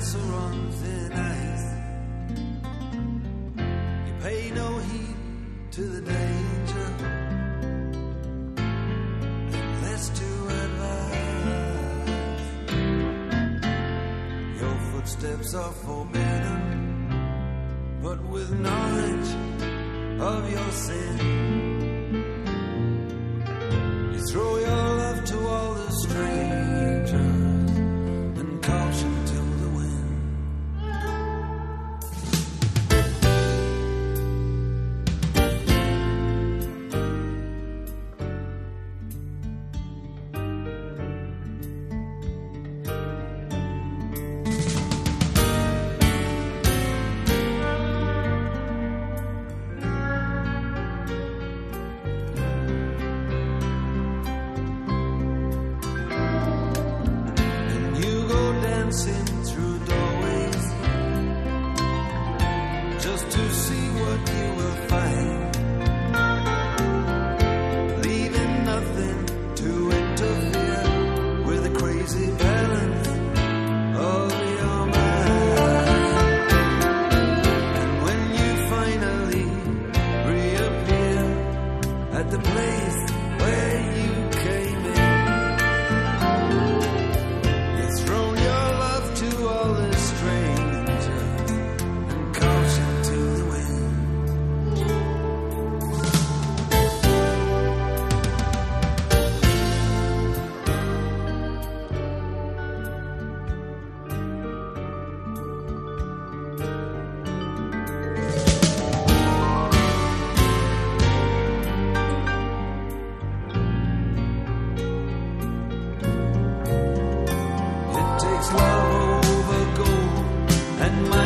dancer on thin ice. You pay no heed to the danger. Less to advise. Your footsteps are forbidden, but with knowledge of your sin. Dancing through doorways just to see what you will find. Leaving nothing to interfere with the crazy balance of your mind. And when you finally reappear at the place where you It takes love over gold and